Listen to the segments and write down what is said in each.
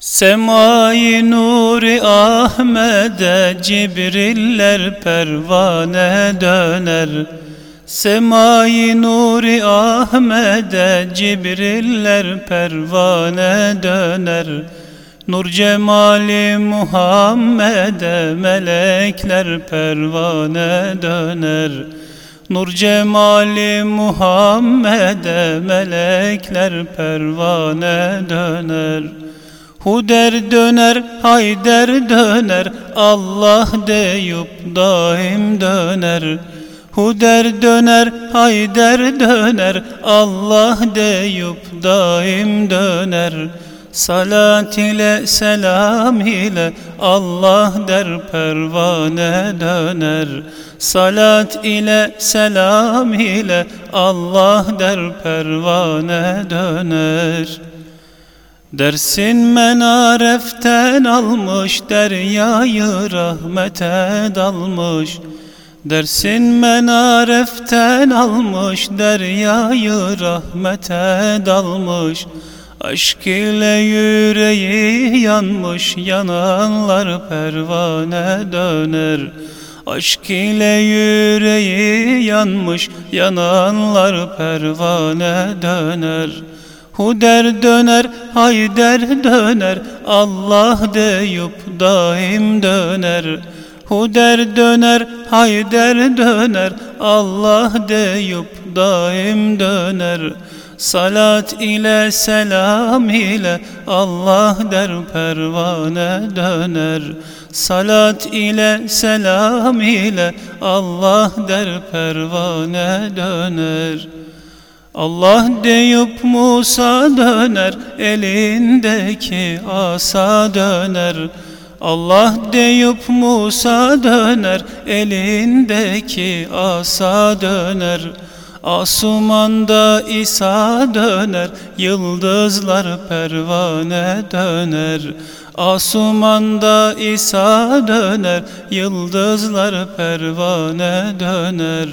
Semai nuri Ahmet'e Cibriller pervane döner. Semai nuri Ahmet'e Cibriller pervane döner. Nur cemali Muhammed'e melekler pervane döner. Nur cemali Muhammed'e melekler pervane döner Huder döner, Hayder döner, Allah deyip daim döner. Huder döner, Hayder döner, Allah deyip daim döner. Salat ile selam ile Allah der pervane döner. Salat ile selam ile Allah der pervane döner. Dersin menareften almış deryayı rahmete dalmış. Dersin menareften almış deryayı rahmete dalmış. Aşk ile yüreği yanmış yananlar pervane döner. Aşk ile yüreği yanmış yananlar pervane döner Huder döner, Hayder döner, Allah deyip daim döner. Huder döner, Hayder döner, Allah deyip daim döner. Salat ile selam ile Allah der pervane döner. Salat ile selam ile Allah der pervane döner. Allah deyip Musa döner, elindeki asa döner. Allah deyip Musa döner, elindeki asa döner. Asumanda İsa döner, yıldızlar pervane döner. Asumanda İsa döner, yıldızlar pervane döner.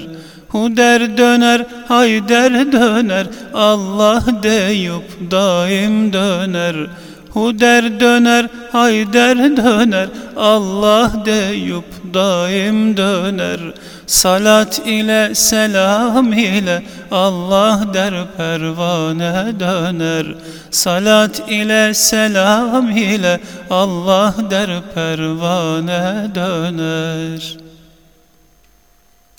Huder döner, Hayder döner, Allah deyip daim döner. Huder döner, Hayder döner, Allah deyip daim döner. Salat ile selam ile Allah der pervane döner. Salat ile selam ile Allah der pervane döner.